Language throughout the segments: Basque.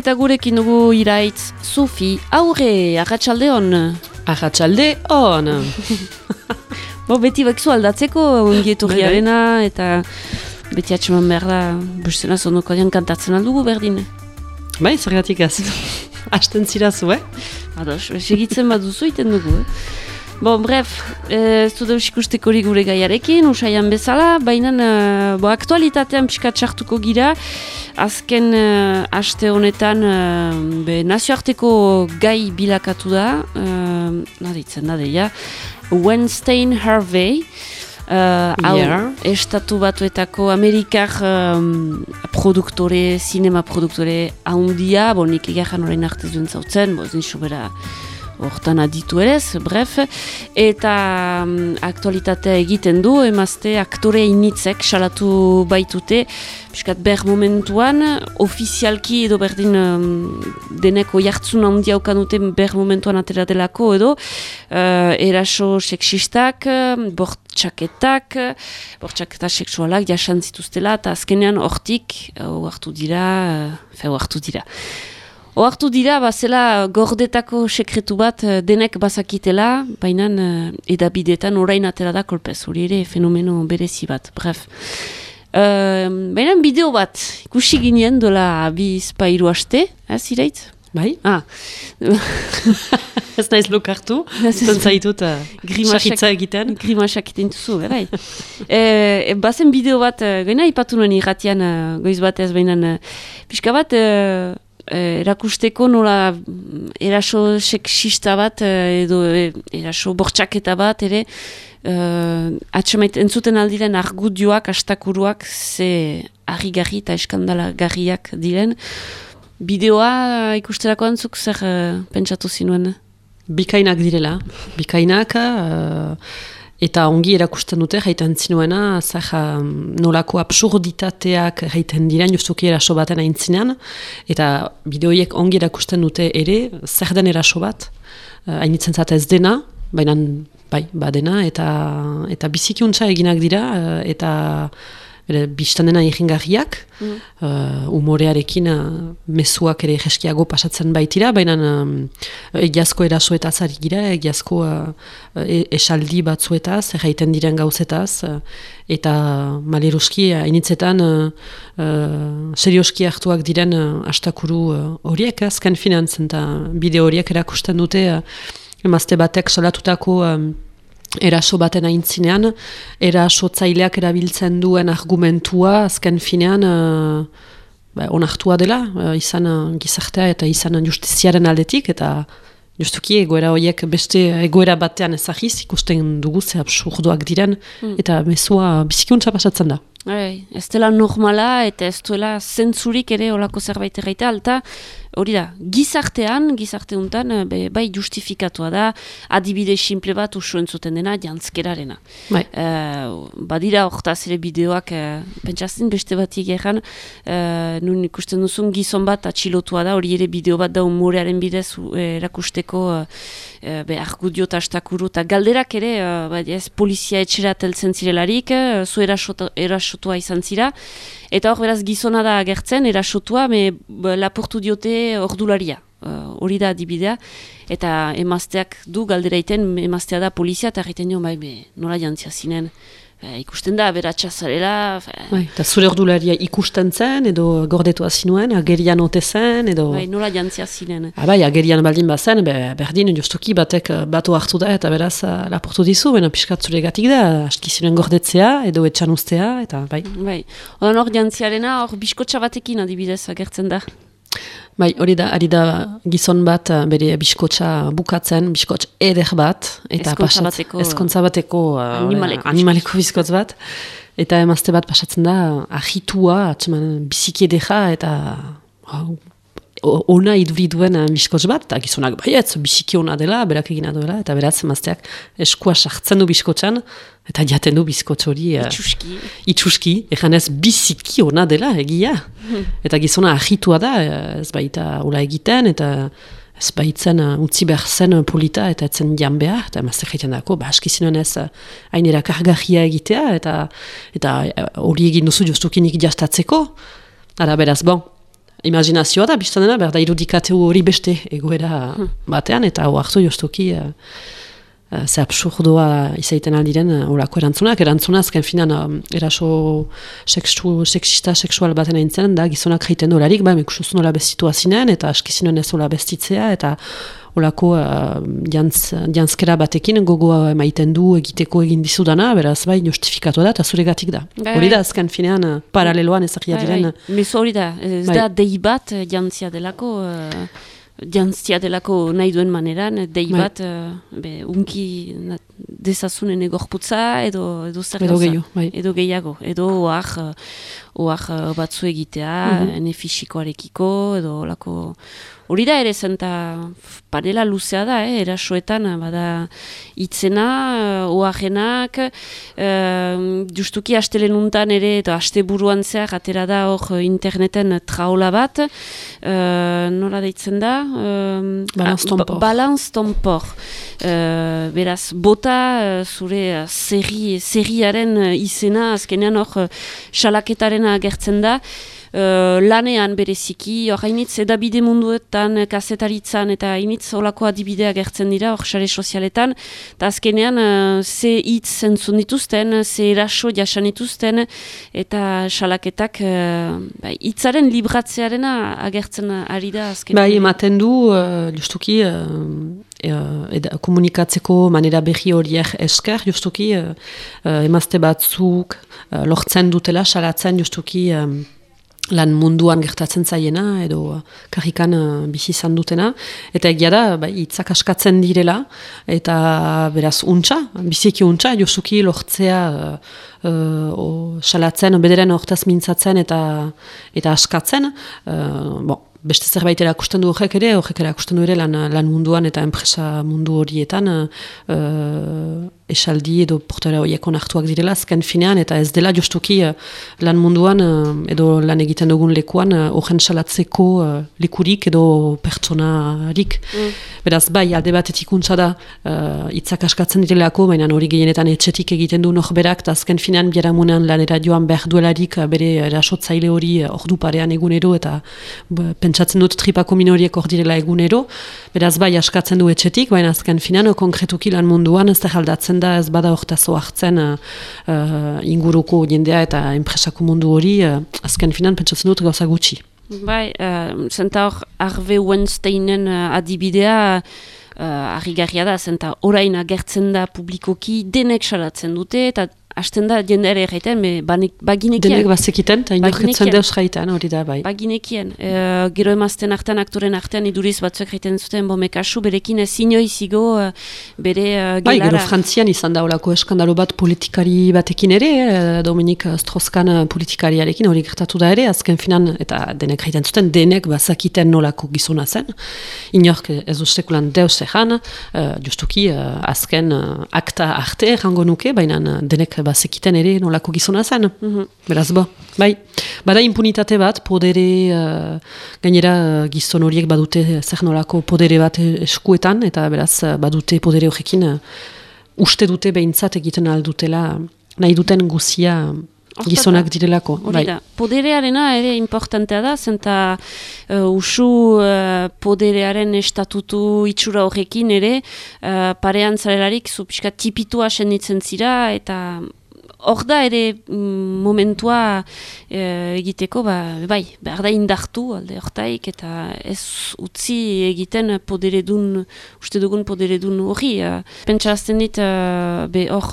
Eta gurekin dugu iraitz, Sofi, aurre, agatxalde hon. Agatxalde hon. Bo, beti bekzu aldatzeko, ongieturriarena, eta beti atxeman behar da, bustena zonoko dian kantatzen aldugu berdin. Bai, zergatik az. Asten zirazu, eh? Ados, segitzen bat duzu iten dugu, eh? Bon, bref, ez du deus ikusteko gure gaiarekin, usaian bezala, baina uh, bo, aktualitatean pixka txartuko gira, azken uh, aste honetan uh, be, nazioarteko gai bilakatu da, uh, naditzen da deia, Wednesday Harvey, Uh, hau, yeah. estatu batuetako Amerikar um, produktore, sinema produktore haundia, bo nik egajan orain artez duen zautzen, bo zin sobera hortan aditu ere, bref, eta um, aktualitatea egiten du, emazte aktore initzek salatu baitute, piskat ber momentuan, ofizialki edo berdin um, deneko jartzun handia duten ber momentuan atera delako edo, uh, eraso seksistak, bortxaketak, bortxaketa seksualak jasan zituztela, eta azkenean hortik, uh, hartu dira, uh, feu hartu dira. Oartu dira, bazela gordetako sekretu bat eh, denek bazakitela, baina uh, edabidetan orain atela da kolpez, hori ere fenomeno berezi bat, bref. Uh, baina bideo bat, ikusi ginen dola bi spairu haste, ez eh, irait? Bai? Ah. ez naiz lokartu, zantzaitut uh, sakitza egiten. Grimasak egiten duzu, bai. e, bazen bideo bat, uh, gaina ipatu nuen irratian, uh, goiz batez, baina uh, pixka bat, eh, erakusteko nola mm, eraso seksista bat eh, edo eh, eraso bortxaketa bat ere eh, atxamait entzuten aldiren argudioak, astakuruak ze harri-garri eta eskandala garriak diren. Bideoa ikusterako antzuk zer uh, pentsatu zinuen? Bikainak direla. Bikainak... Eta ongi erakusten dute, jaiten zinuena, zer um, nolako absurditateak jaiten diren justuki eraso baten aintzinean. Eta bideoiek ongi erakusten dute ere, zer den eraso bat, uh, hainitzen zate ez dena, baina bai, badena, eta, eta bizikiuntza eginak dira, uh, eta bere, biztan dena egingarriak, mm. uh, umorearekin uh, mezuak ere jeskiago pasatzen baitira, baina um, egiazko erasoetaz ari gira, egiazko uh, e, esaldi batzuetaz, erraiten diren gauzetaz, uh, eta maleruski hainitzetan uh, uh, serioski hartuak diren uh, astakuru horiek, uh, azken finantzen, eta bideo horiek erakusten dute, uh, emazte batek salatutako um, eraso baten aintzinean, eraso tzaileak erabiltzen duen argumentua, azken finean, uh, onartua dela, uh, izan uh, gizartea eta izan justiziaren aldetik, eta justuki egoera horiek beste egoera batean ezagiz, ikusten dugu ze absurduak diren, hmm. eta mesua bizikuntza pasatzen da. Hai, ez dela normala eta ez duela zentzurik ere olako zerbait erraita, alta hori da, gizartean, gizarte untan, eh, bai justifikatua da, adibide simple bat usuen zuten dena, jantzkerarena. Bai. Uh, badira horretaz ere bideoak, uh, pentsazten beste bat egeran, uh, nun ikusten duzun gizon bat atxilotua da, hori ere bideo bat da umorearen bidez erakusteko uh, be, argudio eta astakuru, eta galderak ere, uh, bai, ez, polizia etxera teltzen zirelarik, uh, zu erasotua izan zira, Eta hor beraz gizona da agertzen, erasotua, me lapurtu diote ordularia. Uh, hori da adibidea. Eta emazteak du galderaiten, emaztea da polizia, eta egiten dio, bai, nola jantzia zinen. Ba, ikusten da, beratxa zarela. Bai, eta zure ordularia ikusten zen, edo gordetua zinuen, agerian ote zen, edo... Bai, nola jantzia zinen. Ah, bai, agerian baldin bazen, be, berdin, justuki batek eh, batu hartu da, eta beraz uh, laportu dizu, baina piskat zure gatik da, aski zinen gordetzea, edo etxan ustea, eta bai. Bai, hor jantziarena, hor biskotxa batekin adibidez agertzen da. Bai, hori da, ari da gizon bat eh, bere biskotxa bukatzen, biskotx eder bat. Eta eskontza bateko. Eskontza bateko uh, animaleko, animaleko biskotz bat. Eta emazte bat pasatzen da, ahitua, atxeman, biziki edera, eta ona iduri duen biskotz bat, eta gizonak baietz, biziki ona dela, berak egina duela, eta beraz emazteak eskua sartzen du biskotxan, eta jaten du bizkotz hori... Uh, itxuski. Itxuski, egan ez biziki ona dela, egia. Eta gizona ahitua da, ez baita ula egiten, eta ez baitzen uh, utzi behar zen polita, eta etzen jan behar, eta emazteak egiten dako, ba, eskizinen ez hainera kargahia egitea, eta eta hori egin duzu justukinik jastatzeko, ara beraz, bon, imaginazioa da, biztan dena, berda irudikatu hori beste egoera hmm. batean, eta hartu joztoki, uh, uh, ze absurdoa izaiten aldiren uh, orako erantzunak. Erantzuna azken finan uh, eraso sexu, sexista, sexual baten aintzen, da gizonak reiten dolarik, ba, mekusuzun hola bestitu azinen, eta askizinen ez hola bestitzea, eta olako uh, jantz, jantzkera batekin gogoa emaiten du egiteko egin dizudana, beraz bai justifikatu da, eta zure gatik da. Bai, hori da, bai. azken finean, uh, paraleloan ezagia bai, diren. Bai. hori da, ez bai. da dei bat jantzia delako, uh, jantzia delako nahi duen maneran, dei bai. bat, uh, be, unki dezazunen egorputza, edo, edo zer edo, gehiago, bai. edo gehiago, edo oak, oak batzu egitea, mm -hmm. ene fisikoarekiko, edo lako hori da ere zenta panela luzea da, eh, erasoetan, bada itzena, oajenak, uh, justuki astelen untan ere, eta aste buruan zehar, atera da hor interneten traola bat, uh, nola deitzen da? Uh, balance tompor. balance tompor. Uh, beraz, bota uh, zure zerriaren uh, izena, azkenean hor, salaketaren agertzen da, uh, lanean bereziki, hor hainitz edabide munduetan, kasetaritzan eta hainitz olako adibidea gertzen dira, hor xare sozialetan, eta azkenean uh, ze hitz zentzun dituzten, ze eraso jasan dituzten, eta salaketak uh, hitzaren libratzearena agertzen ari da azkenean. Bai, ematen du, uh, justuki, uh, komunikatzeko manera behi horiek esker, justuki, uh, emazte batzuk, uh, lortzen dutela, salatzen justuki, lan munduan gertatzen zaiena edo karrikan uh, bizi izan dutena. Eta egia da bai hitzak askatzen direla eta beraz untsa biziki untsa josuki lortzea uh, uh, salatzen bederen hortaz mintzatzen eta eta askatzen. Uh, bon, beste zerbait erakusten du horrek ere, horrek erakusten du ere lan, lan munduan eta enpresa mundu horietan uh, esaldi edo portara horiek onartuak direla azken finean eta ez dela justuki uh, lan munduan uh, edo lan egiten dugun lekuan horren uh, salatzeko uh, likurik edo pertsonarik. Mm. Beraz, bai, alde batetik untsa da uh, itzak askatzen direlako, baina hori gehienetan etxetik egiten du norberak eta azken finean biaramunean lanera joan behar duelarik bere erasotzaile hori ordu parean egunero eta pentsatzen dut tripako minoriek hor direla egunero, beraz bai askatzen du etxetik, baina azken finan, konkretuki lan munduan ez da da ez bada hortazo hartzen uh, inguruko jendea eta enpresako mundu hori, uh, azken finan pentsatzen dut gauza gutxi. Bai, uh, zenta hor Arve Weinsteinen uh, adibidea, Uh, Arrigarria da, zenta orain agertzen da publikoki denek salatzen dute, eta hasten da jende ere egiten, baginekien. Denek bazekiten, eta inoketzen deus jaitan, hori da, bai. Baginekien. E, gero emazten artean, aktoren artean, iduriz batzuek egiten zuten, bo mekasu, berekin ez inoizigo e, bere uh, gelara. Bai, gero frantzian izan da olako eskandalo bat politikari batekin ere, Dominik Stroskan politikariarekin, hori gertatu da ere, azken finan, eta denek egiten zuten, denek bazakiten nolako gizona zen. Inork ez ustekulan deus egan, uh, justuki, uh, azken uh, akta arte errango nuke, baina denek ba, zekiten ere nolako gizona zen. Mm Beraz, bo, bai. Bada impunitate bat, podere, uh, gainera uh, gizon horiek badute zer nolako podere bat eskuetan, eta beraz, uh, badute podere horrekin uh, uste dute behintzat egiten aldutela, nahi duten guzia gizonak direlako. Bai. Poderearena ere importantea da, zenta uh, usu uh, poderearen estatutu itxura horrekin ere, uh, parean zarelarik zu tipitua senditzen zira, eta hor da ere mm, momentua e, egiteko, ba, bai, behar da indartu alde hortaik, eta ez utzi egiten poderedun, uste dugun poderedun hori. Uh, Pentsa azten dit, uh, be hor,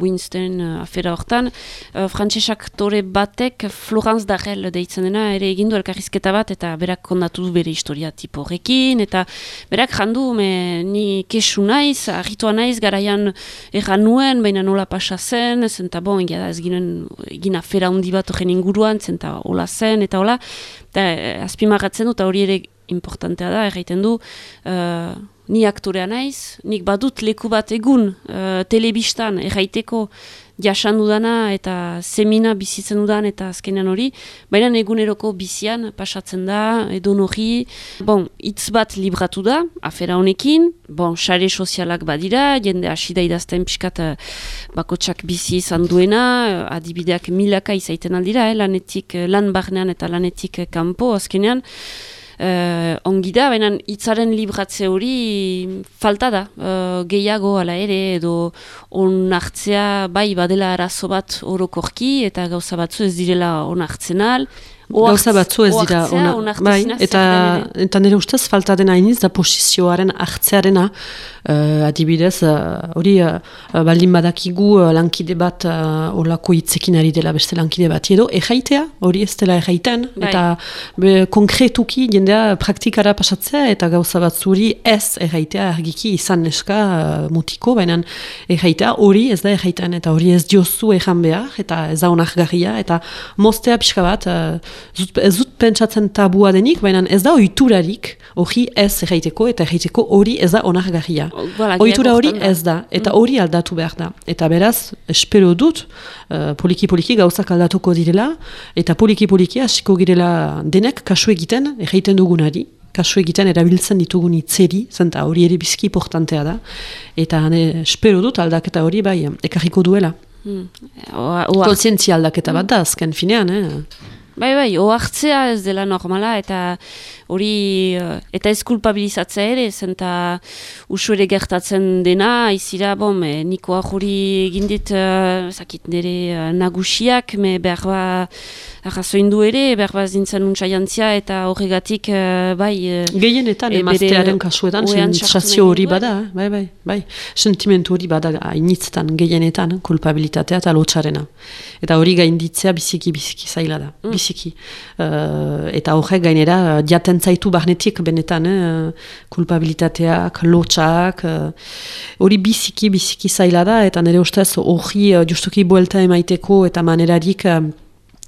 Winston afera hortan, uh, frantsesak tore batek Florence Darrell deitzen dena, ere egindu elkarrizketa bat, eta berak kondatu bere historia tipo horrekin, eta berak jandu, me, ni kesu naiz, arritua naiz, garaian erran nuen, baina nola pasa zen, zenta bon, egia da ez ginen, egin afera handi bat horren inguruan, zen eta hola zen, eta hola, eta eh, azpimarratzen du, eta hori ere importantea da, erraiten du, uh, ni aktorea naiz, nik badut leku bat egun uh, telebistan erraiteko jasan dudana eta semina bizitzen dudan eta azkenean hori, baina eguneroko bizian pasatzen da, edo nori, bon, hitz bat libratu da, afera honekin, bon, sare sozialak badira, jende hasi da piskat uh, bakotsak bizi izan duena, uh, adibideak milaka izaiten aldira, eh, lanetik, lan barnean eta lanetik kanpo azkenean, uh, ongi da, baina hitzaren libratze hori falta da, uh, gehiago ala ere, edo onartzea bai badela arazo bat orokorki, eta gauza batzu ez direla onartzen al, Gauza batzu ez dira, ona, bai, eta, eta nire ustez falta dena iniz da posizioaren hartzearena, uh, adibidez, eh, hori uh, baldin badakigu uh, lankide bat uh, olako hitzekin ari dela beste lankide bat, edo erraitea, hori ez dela erraiten, bai. eta be, konkretuki jendea praktikara pasatzea, eta gauza batzuri ez erraitea argiki izan neska uh, mutiko, baina erraitea hori ez da erraiten, eta hori ez diozu erran behar, eta ez da onargarria, eta mostea pixka bat, zut, ez dut pentsatzen tabua denik, baina ez da oiturarik hori ez erraiteko eta erraiteko hori ez da onargarria. Oitura hori ez da, eta mm. hori aldatu behar da. Eta beraz, espero dut, poliki-poliki uh, gauzak aldatuko direla, eta poliki-poliki hasiko girela denek kasu egiten erraiten dugunari, kasu egiten erabiltzen ditugun itzeri, zenta hori ere bizki importantea da, eta ne, espero dut aldaketa hori bai, ekarriko duela. Mm. Kontzientzia aldaketa bat da, azken finean, eh? Bai, bai, oartzea ez dela normala eta hori eh, eta ez kulpabilizatzea ere, zenta usu ere gertatzen dena, izira, bom, e, niko ahuri egindit, uh, zakit nire nagusiak, me behar ba arrazoin du ere, behar ba zintzen jantzia eta horregatik, bai... Gehienetan, e, emaztearen kasuetan, sentzazio hori bada, bai, bai, bai, sentimentu hori bada hainitzetan, gehienetan, kulpabilitatea eta lotxarena. Eta hori gainditzea biziki, biziki zaila da, mm. biziki. eta horrek gainera, jaten zaitu barnetik benetan, eh, kulpabilitateak, lotxak, eh, hori biziki, biziki zaila da, eta nire ustez hori uh, justuki buelta emaiteko eta manerarik uh,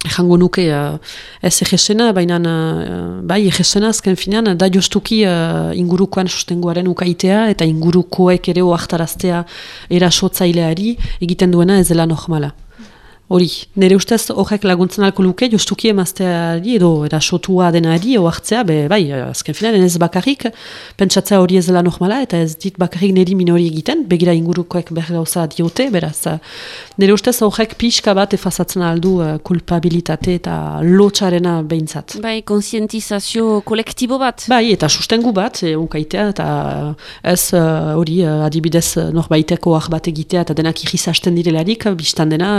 jango nuke uh, ez egesena, baina uh, bai egesena azken finean, da justuki uh, ingurukoan sustengoaren ukaitea eta ingurukoek ere oaktaraztea erasotzaileari egiten duena ez dela normala. Hori, nire ustez horrek laguntzen alko luke, justuki emazteari edo erasotua denari oartzea, be, bai, azken filan, ez bakarrik, pentsatzea hori ez dela normala, eta ez dit bakarrik niri minori egiten, begira ingurukoek behar gauza diote, beraz, nire ustez horrek pixka bat efazatzen aldu uh, kulpabilitate eta lotxarena behintzat. Bai, konsientizazio kolektibo bat. Bai, eta sustengu bat, e, ukaitea, eta ez uh, hori uh, adibidez norbaiteko ah bat egitea, eta denak irrizasten direlarik, biztan dena,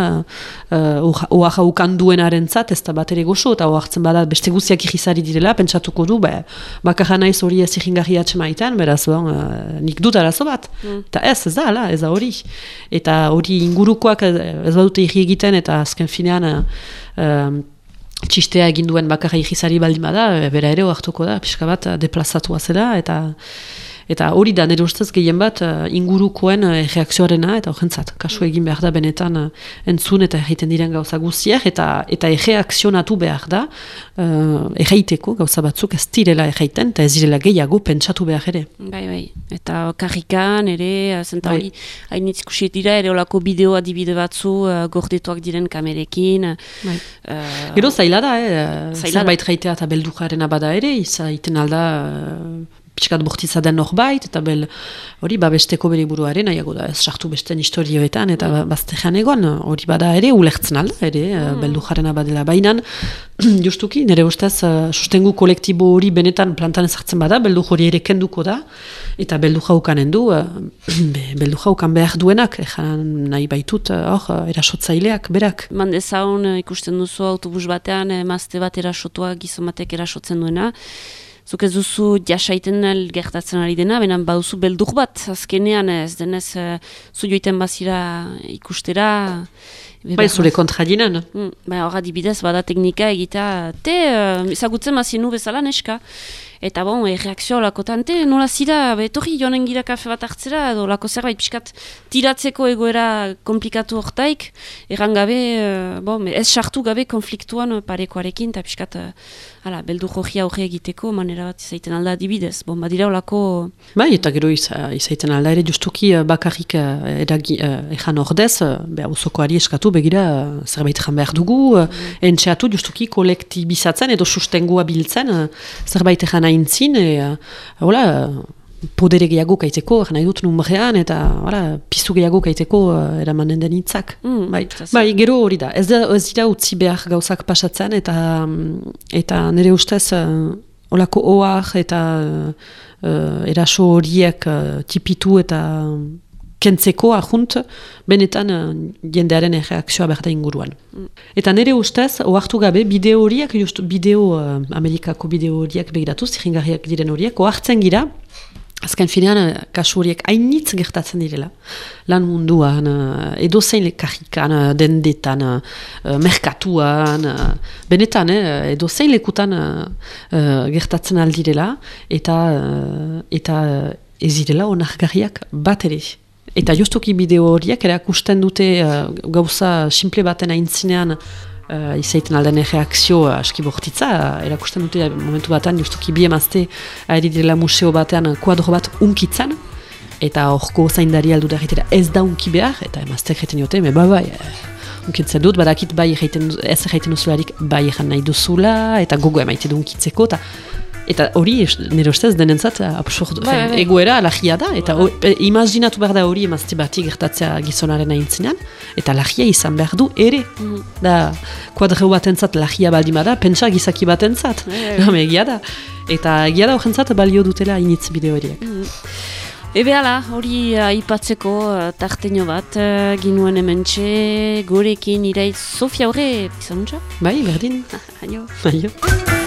uh, oaxa ukan duenaren zat, ez da bat ere gozo, eta oaxtzen bada beste guziak ikizari direla, pentsatuko du, be, bakarra naiz hori ez ikingarri atxemaitan, beraz, bon, uh, nik dut arazo bat. Mm. Eta ez, ez da, ala, ez da hori. Eta hori ingurukoak ez badute irri egiten, eta azken finean, uh, txistea egin duen bakarra ikizari baldin bada, bera ere oartuko da, pixka bat deplazatua zela, eta Eta hori da nire ustez gehien bat uh, ingurukoen uh, reakzioarena eta horrentzat. Kasu egin behar da benetan uh, entzun eta egiten diren gauza guztiak eta eta erreakzionatu behar da uh, erraiteko gauza batzuk ez direla erraiten eta ez direla gehiago pentsatu behar ere. Bai, bai. Eta karrikan ere, zenta bai. hori, hainitz dira ere olako bideo adibide batzu uh, gordetuak diren kamerekin. Bai. Uh, Gero zaila da, eh? Zaila reitea eta beldujaren abada ere, izaiten alda pixkat bortitza den norbait, eta bel, hori, babesteko bere buruaren, nahiago da, ez sartu besten historioetan, eta mm. baztean egon, hori bada ere, ulertzen alda, ere, mm. beldu jaren abadela bainan, justuki, nire ustez, uh, sustengu kolektibo hori benetan plantan ezartzen bada, beldu hori ere kenduko da, eta beldu jaukanen du, uh, beldu jaukan behar duenak, ezan nahi baitut, hor, uh, erasotzaileak, berak. Mande zaun, ikusten duzu autobus batean, emazte bat erasotua, gizomatek erasotzen duena, zuk ez duzu jasaiten gertatzen ari dena, benen bauzu beldur bat, azkenean ez denez, uh, zu joiten bazira ikustera, Bai, zure kontra dinen. Mm, bai, horra dibidez, bada teknika egita, te, uh, ezagutzen mazinu bezala neska. Eta bon, e, reakzio lako tante, nola zira, betorri joanen gira kafe bat hartzera, edo lako zerbait pixkat tiratzeko egoera komplikatu hortaik, erran gabe, uh, bon, ez sartu gabe konfliktuan parekoarekin, eta pixkat, uh, ala, beldu jogia horre egiteko, manera bat izaiten alda dibidez. Bon, badira olako... Bai, eta gero izaiten alda ere justuki bakarrik uh, eragi, uh, ordez, uh, beha usokoari eskatu, begira, uh, zerbait jan behar dugu, mm. entxeatu justuki kolektibizatzen edo sustengua biltzen, uh, zerbait ejan aintzin, e, hola, podere gehiago kaiteko, nahi dut numberean, eta hola, pizu gehiago kaiteko uh, eramanen den hitzak. Mm, bai, bai, gero hori da. Ez, da, ez dira utzi behar gauzak pasatzen, eta eta nire ustez, uh, holako oak eta uh, eraso horiek uh, tipitu eta kentzeko ahunt, benetan uh, jendearen reakzioa berda inguruan. Eta nire ustez, oartu gabe, bideo horiek, just bideo, uh, Amerikako bideo horiek begiratu, ziringarriak diren horiek, oartzen gira, azken finean, uh, kasu horiek hainitz gertatzen direla. Lan munduan, uh, edo zein lekarrikan, uh, dendetan, merkatuan, benetan, eh, edo zein lekutan gertatzen aldirela, eta, eta ez direla onargarriak bat ere. Eta justuki bideo horiek erakusten dute uh, gauza simple baten aintzinean uh, izaiten alden reakzio uh, aski bortitza. Uh, erakusten dute momentu batean justuki bi emazte ari direla museo batean kuadro bat unkitzen. Eta horko zaindari aldu da ez da unki behar, eta emazteak egiten dute, me bai bai, unkitzen dut, badakit bai egiten, ez egiten duzularik bai egin nahi duzula, eta gogo emaite du unkitzeko, eta Eta hori, nire ustez, denentzat, absurd, bai, bai. egoera lagia da, eta bai. imaginatu behar da hori emazte bati gertatzea gizonaren aintzinean, eta lagia izan behar du ere. Mm. Da, kuadreu bat entzat lagia baldima da, pentsa gizaki bat entzat. Bai, egia da. Eta egia da horrentzat balio dutela initz bideo horiek. Mm. Ebe ala, hori aipatzeko uh, tarteño bat, uh, ginuen hemen txe, gorekin iraiz Sofia horre, izan Bai, berdin. Aio. Aio.